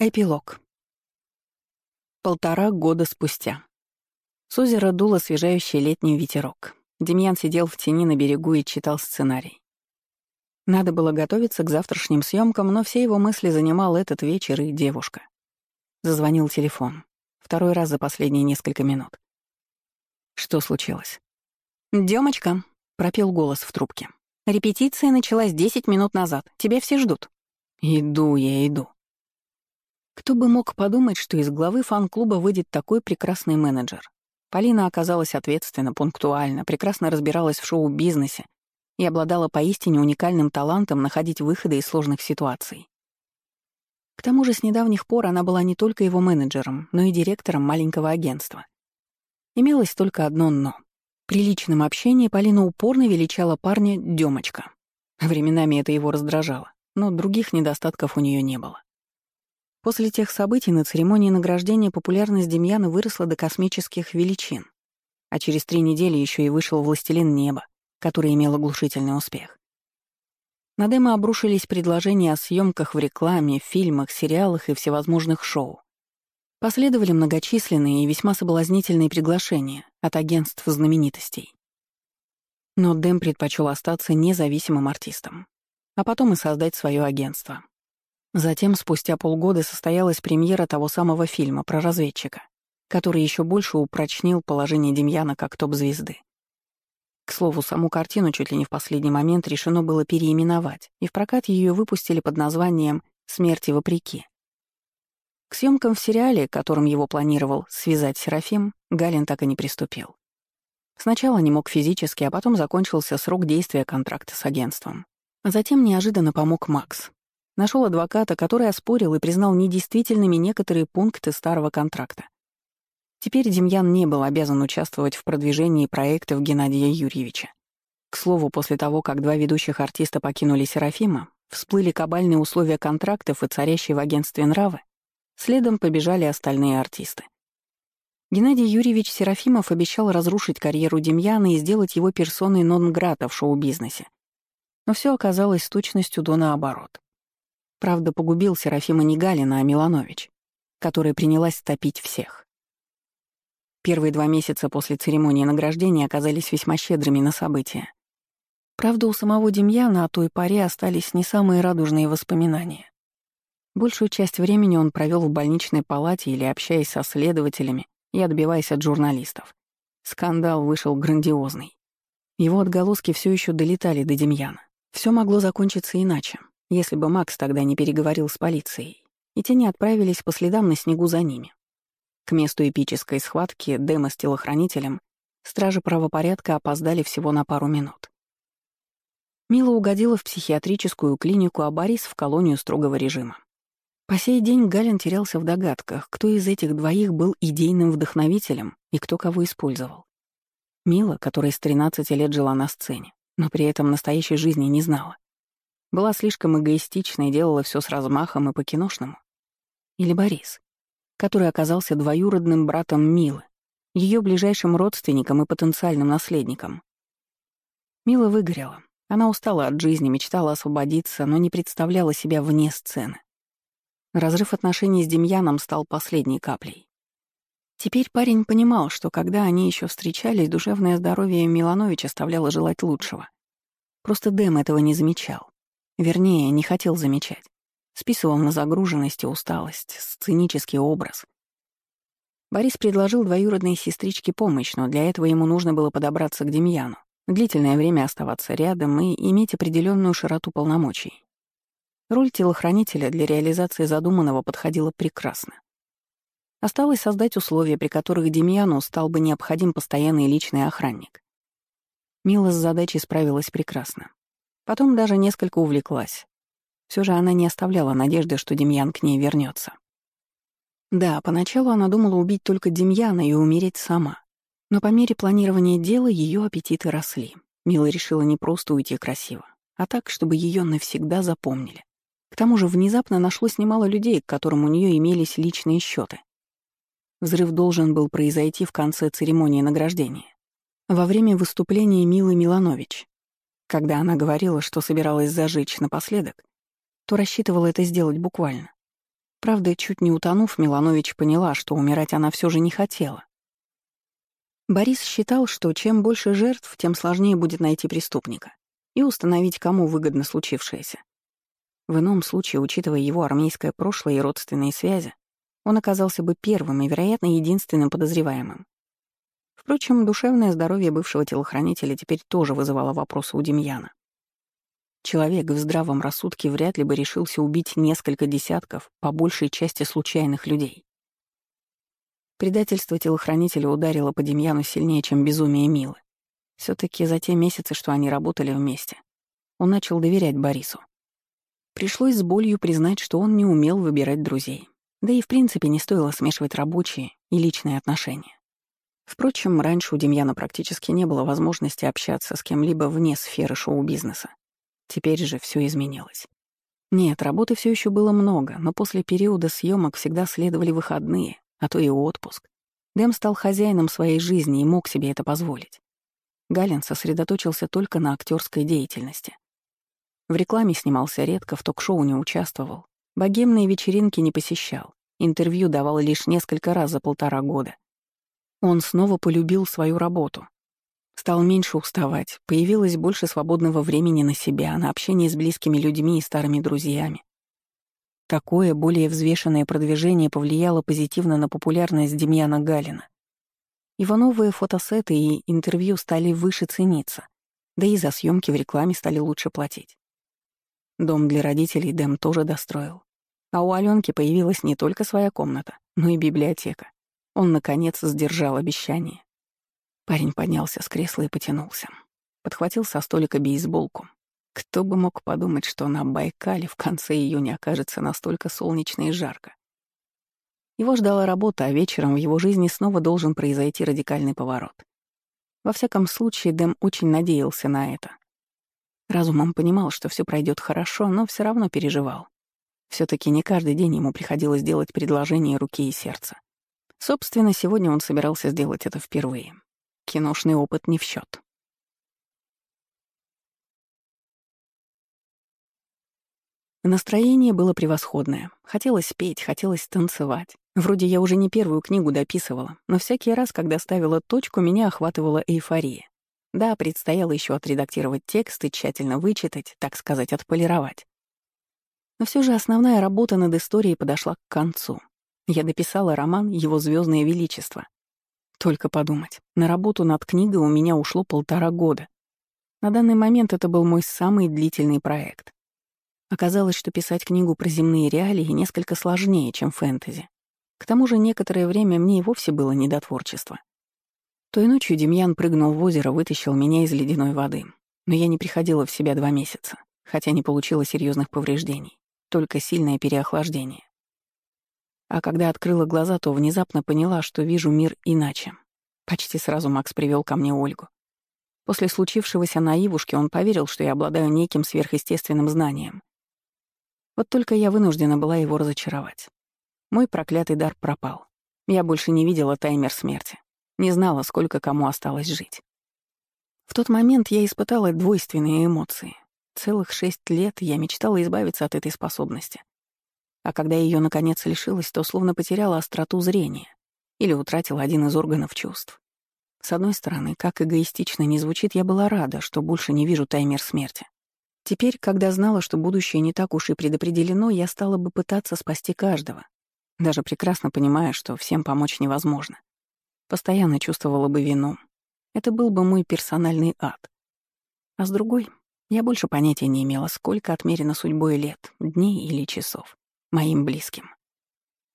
Эпилог. Полтора года спустя. С озера дул освежающий летний ветерок. Демьян сидел в тени на берегу и читал сценарий. Надо было готовиться к завтрашним съемкам, но все его мысли занимал этот вечер и девушка. Зазвонил телефон. Второй раз за последние несколько минут. Что случилось? «Демочка», — пропел голос в трубке. «Репетиция началась десять минут назад. Тебя все ждут». «Иду я, иду», кто бы мог подумать, что из главы фан-клуба выйдет такой прекрасный менеджер. Полина оказалась ответственна, пунктуальна, прекрасно разбиралась в шоу-бизнесе и обладала поистине уникальным талантом находить выходы из сложных ситуаций. К тому же с недавних пор она была не только его менеджером, но и директором маленького агентства. Имелось только одно «но». При личном общении Полина упорно величала парня «Дёмочка». Временами это его раздражало, но других недостатков у нее не было. После тех событий на церемонии награждения популярность Демьяна выросла до космических величин, а через три недели еще и вышел «Властелин неба», который имел оглушительный успех. На Дэма обрушились предложения о съемках в рекламе, фильмах, сериалах и всевозможных шоу. Последовали многочисленные и весьма соблазнительные приглашения от агентств знаменитостей. Но Дэм предпочел остаться независимым артистом, а потом и создать свое агентство. Затем, спустя полгода, состоялась премьера того самого фильма про разведчика, который еще больше упрочнил положение Демьяна как топ-звезды. К слову, саму картину чуть ли не в последний момент решено было переименовать, и в прокат ее выпустили под названием «Смерти вопреки». К съемкам в сериале, которым его планировал связать Серафим, Галин так и не приступил. Сначала не мог физически, а потом закончился срок действия контракта с агентством. Затем неожиданно помог Макс, Нашел адвоката, который оспорил и признал недействительными некоторые пункты старого контракта. Теперь Демьян не был обязан участвовать в продвижении проектов Геннадия Юрьевича. К слову, после того, как два ведущих артиста покинули Серафима, всплыли кабальные условия контрактов и царящие в агентстве нравы, следом побежали остальные артисты. Геннадий Юрьевич Серафимов обещал разрушить карьеру Демьяна и сделать его персоной нон-грата в шоу-бизнесе. Но все оказалось с точностью до наоборот. Правда, погубил Серафима не Галина, а Миланович, которая принялась топить всех. Первые два месяца после церемонии награждения оказались весьма щедрыми на события. Правда, у самого Демьяна о той паре остались не самые радужные воспоминания. Большую часть времени он провел в больничной палате или общаясь со следователями и отбиваясь от журналистов. Скандал вышел грандиозный. Его отголоски все еще долетали до Демьяна. Все могло закончиться иначе если бы Макс тогда не переговорил с полицией, и те не отправились по следам на снегу за ними. К месту эпической схватки Дэма с телохранителем стражи правопорядка опоздали всего на пару минут. Мила угодила в психиатрическую клинику, а Борис — в колонию строгого режима. По сей день Галин терялся в догадках, кто из этих двоих был идейным вдохновителем и кто кого использовал. Мила, которая с 13 лет жила на сцене, но при этом настоящей жизни не знала. Была слишком эгоистична и делала все с размахом и по-киношному. Или Борис, который оказался двоюродным братом Милы, ее ближайшим родственником и потенциальным наследником. Мила выгорела. Она устала от жизни, мечтала освободиться, но не представляла себя вне сцены. Разрыв отношений с Демьяном стал последней каплей. Теперь парень понимал, что когда они еще встречались, душевное здоровье Милановича оставляло желать лучшего. Просто Дэм этого не замечал. Вернее, не хотел замечать. Списывал на загруженность и усталость, сценический образ. Борис предложил двоюродной сестричке помощь, но для этого ему нужно было подобраться к Демьяну, длительное время оставаться рядом и иметь определенную широту полномочий. Роль телохранителя для реализации задуманного подходила прекрасно. Осталось создать условия, при которых Демьяну стал бы необходим постоянный личный охранник. Мила с задачей справилась прекрасно. Потом даже несколько увлеклась. Все же она не оставляла надежды, что Демьян к ней вернется. Да, поначалу она думала убить только Демьяна и умереть сама. Но по мере планирования дела ее аппетиты росли. Мила решила не просто уйти красиво, а так, чтобы ее навсегда запомнили. К тому же внезапно нашлось немало людей, к которым у нее имелись личные счеты. Взрыв должен был произойти в конце церемонии награждения. Во время выступления Милы Миланович, когда она говорила, что собиралась зажечь напоследок, то рассчитывала это сделать буквально. Правда, чуть не утонув, Миланович поняла, что умирать она все же не хотела. Борис считал, что чем больше жертв, тем сложнее будет найти преступника и установить, кому выгодно случившееся. В ином случае, учитывая его армейское прошлое и родственные связи, он оказался бы первым и, вероятно, единственным подозреваемым. Впрочем, душевное здоровье бывшего телохранителя теперь тоже вызывало вопросы у Демьяна. Человек в здравом рассудке вряд ли бы решился убить несколько десятков, по большей части случайных людей. Предательство телохранителя ударило по Демьяну сильнее, чем безумие Милы. все таки за те месяцы, что они работали вместе, он начал доверять Борису. Пришлось с болью признать, что он не умел выбирать друзей. Да и в принципе не стоило смешивать рабочие и личные отношения. Впрочем, раньше у Демьяна практически не было возможности общаться с кем-либо вне сферы шоу-бизнеса. Теперь же все изменилось. Нет, работы все еще было много, но после периода съемок всегда следовали выходные, а то и отпуск. Дэм стал хозяином своей жизни и мог себе это позволить. Галин сосредоточился только на актерской деятельности. В рекламе снимался редко, в ток-шоу не участвовал, богемные вечеринки не посещал, интервью давал лишь несколько раз за полтора года. Он снова полюбил свою работу. Стал меньше уставать, появилось больше свободного времени на себя, на общение с близкими людьми и старыми друзьями. Такое более взвешенное продвижение повлияло позитивно на популярность Демьяна Галина. Его новые фотосеты и интервью стали выше цениться, да и за съемки в рекламе стали лучше платить. Дом для родителей Дэм тоже достроил. А у Аленки появилась не только своя комната, но и библиотека. Он, наконец, сдержал обещание. Парень поднялся с кресла и потянулся. Подхватил со столика бейсболку. Кто бы мог подумать, что на Байкале в конце июня окажется настолько солнечно и жарко. Его ждала работа, а вечером в его жизни снова должен произойти радикальный поворот. Во всяком случае, Дэм очень надеялся на это. Разумом понимал, что все пройдет хорошо, но все равно переживал. все таки не каждый день ему приходилось делать предложение руки и сердца. Собственно, сегодня он собирался сделать это впервые. Киношный опыт не в счет. Настроение было превосходное. Хотелось петь, хотелось танцевать. Вроде я уже не первую книгу дописывала, но всякий раз, когда ставила точку, меня охватывала эйфория. Да, предстояло еще отредактировать текст и тщательно вычитать, так сказать, отполировать. Но все же основная работа над историей подошла к концу. Я дописала роман «Его звездное величество». Только подумать, на работу над книгой у меня ушло полтора года. На данный момент это был мой самый длительный проект. Оказалось, что писать книгу про земные реалии несколько сложнее, чем фэнтези. К тому же некоторое время мне и вовсе было не до творчества. Той ночью Демьян прыгнул в озеро, вытащил меня из ледяной воды. Но я не приходила в себя два месяца, хотя не получила серьезных повреждений, только сильное переохлаждение. А когда открыла глаза, то внезапно поняла, что вижу мир иначе. Почти сразу Макс привел ко мне Ольгу. После случившегося на Ивушке он поверил, что я обладаю неким сверхъестественным знанием. Вот только я вынуждена была его разочаровать. Мой проклятый дар пропал. Я больше не видела таймер смерти. Не знала, сколько кому осталось жить. В тот момент я испытала двойственные эмоции. Целых шесть лет я мечтала избавиться от этой способности. А когда ее наконец лишилась, то словно потеряла остроту зрения или утратила один из органов чувств. С одной стороны, как эгоистично не звучит, я была рада, что больше не вижу таймер смерти. Теперь, когда знала, что будущее не так уж и предопределено, я стала бы пытаться спасти каждого, даже прекрасно понимая, что всем помочь невозможно. Постоянно чувствовала бы вину. Это был бы мой персональный ад. А с другой, я больше понятия не имела, сколько отмерено судьбой лет, дней или часов моим близким.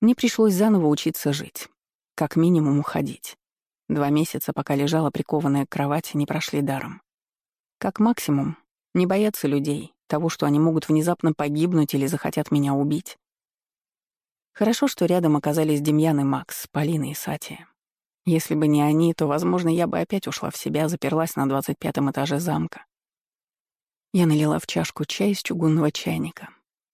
Мне пришлось заново учиться жить, как минимум уходить. Два месяца, пока лежала прикованная к кровати, не прошли даром. Как максимум, не бояться людей, того, что они могут внезапно погибнуть или захотят меня убить. Хорошо, что рядом оказались Демьян и Макс, Полина и Сатия. Если бы не они, то, возможно, я бы опять ушла в себя, заперлась на двадцать пятом этаже замка. Я налила в чашку чай из чугунного чайника,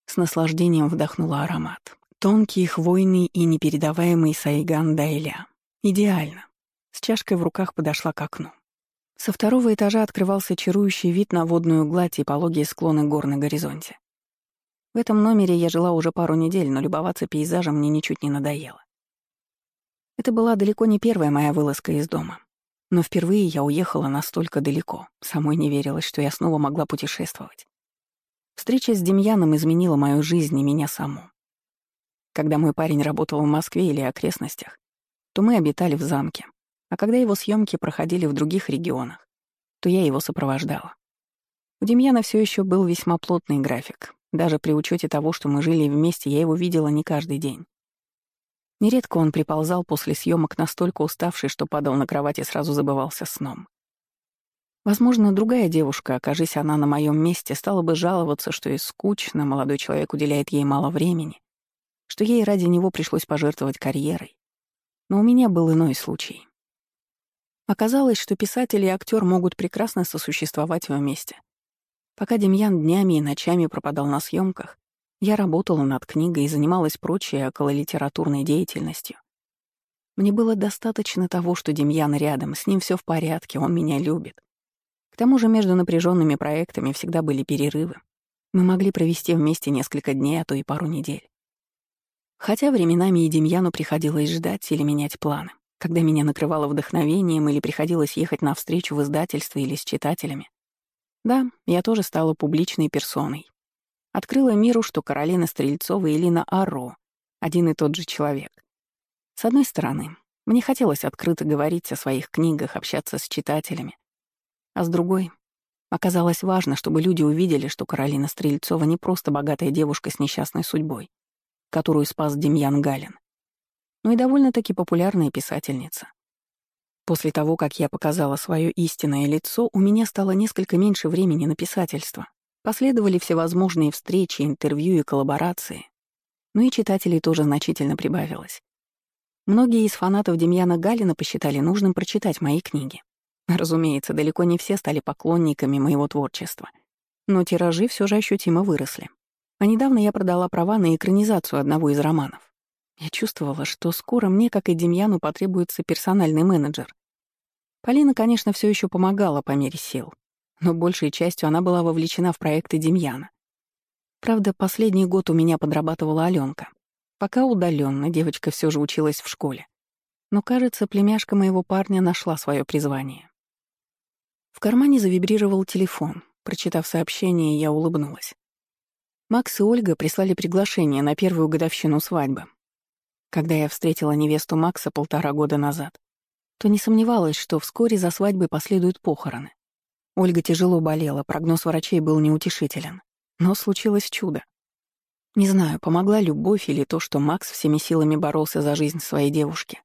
с наслаждением вдохнула аромат. Тонкий, хвойный и непередаваемый сайган дайля. Идеально. С чашкой в руках подошла к окну. Со второго этажа открывался чарующий вид на водную гладь и пологие склоны гор на горизонте. В этом номере я жила уже пару недель, но любоваться пейзажем мне ничуть не надоело. Это была далеко не первая моя вылазка из дома. Но впервые я уехала настолько далеко. Самой не верилось, что я снова могла путешествовать. Встреча с Демьяном изменила мою жизнь и меня саму. Когда мой парень работал в Москве или окрестностях, то мы обитали в замке, а когда его съемки проходили в других регионах, то я его сопровождала. У Демьяна все еще был весьма плотный график. Даже при учете того, что мы жили вместе, я его видела не каждый день. Нередко он приползал после съемок настолько уставший, что падал на кровать и сразу забывался сном. Возможно, другая девушка, окажись она на моем месте, стала бы жаловаться, что ей скучно, молодой человек уделяет ей мало времени, что ей ради него пришлось пожертвовать карьерой. Но у меня был иной случай. Оказалось, что писатель и актер могут прекрасно сосуществовать вместе. Пока Демьян днями и ночами пропадал на съемках, я работала над книгой и занималась прочей окололитературной деятельностью. Мне было достаточно того, что Демьян рядом, с ним все в порядке, он меня любит. К тому же между напряженными проектами всегда были перерывы. Мы могли провести вместе несколько дней, а то и пару недель. Хотя временами и Демьяну приходилось ждать или менять планы, когда меня накрывало вдохновением или приходилось ехать на встречу в издательство или с читателями. Да, я тоже стала публичной персоной. Открыла миру, что Каролина Стрельцова и Лина Арро — один и тот же человек. С одной стороны, мне хотелось открыто говорить о своих книгах, общаться с читателями. А с другой, оказалось важно, чтобы люди увидели, что Каролина Стрельцова не просто богатая девушка с несчастной судьбой, которую спас Демьян Галин, но и довольно-таки популярная писательница. После того, как я показала свое истинное лицо, у меня стало несколько меньше времени на писательство. Последовали всевозможные встречи, интервью и коллаборации. Ну и читателей тоже значительно прибавилось. Многие из фанатов Демьяна Галина посчитали нужным прочитать мои книги. Разумеется, далеко не все стали поклонниками моего творчества. Но тиражи все же ощутимо выросли. А недавно я продала права на экранизацию одного из романов. Я чувствовала, что скоро мне, как и Демьяну, потребуется персональный менеджер. Полина, конечно, все еще помогала по мере сил, но большей частью она была вовлечена в проекты Демьяна. Правда, последний год у меня подрабатывала Аленка. Пока удаленно девочка все же училась в школе. Но, кажется, племяшка моего парня нашла свое призвание. В кармане завибрировал телефон. Прочитав сообщение, я улыбнулась. Макс и Ольга прислали приглашение на первую годовщину свадьбы. Когда я встретила невесту Макса полтора года назад, то не сомневалась, что вскоре за свадьбой последуют похороны. Ольга тяжело болела, прогноз врачей был неутешителен. Но случилось чудо. Не знаю, помогла любовь или то, что Макс всеми силами боролся за жизнь своей девушки.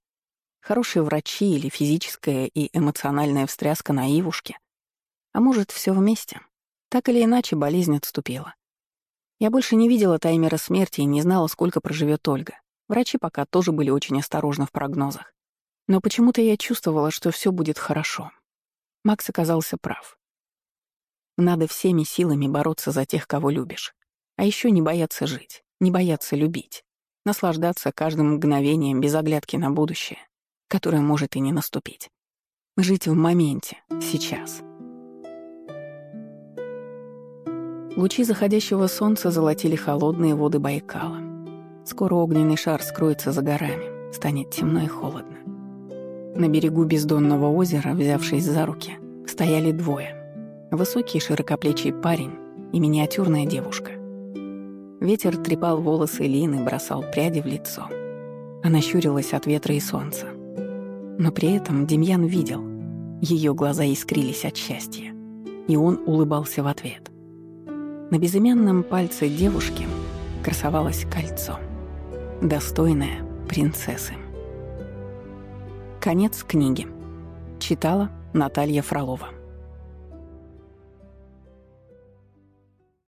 Хорошие врачи или физическая и эмоциональная встряска на Ивушке. А может, все вместе. Так или иначе, болезнь отступила. Я больше не видела таймера смерти и не знала, сколько проживет Ольга. Врачи пока тоже были очень осторожны в прогнозах. Но почему-то я чувствовала, что все будет хорошо. Макс оказался прав. Надо всеми силами бороться за тех, кого любишь. А еще не бояться жить, не бояться любить, наслаждаться каждым мгновением без оглядки на будущее, которое может и не наступить. Жить в моменте, сейчас. Лучи заходящего солнца золотили холодные воды Байкала. Скоро огненный шар скроется за горами, станет темно и холодно. На берегу бездонного озера, взявшись за руки, стояли двое. Высокий широкоплечий парень и миниатюрная девушка. Ветер трепал волосы Лины, бросал пряди в лицо. Она щурилась от ветра и солнца. Но при этом Демьян видел. Ее глаза искрились от счастья. И он улыбался в ответ. На безымянном пальце девушки красовалось кольцо — Достойная принцессы. Конец книги. Читала Наталья Фролова.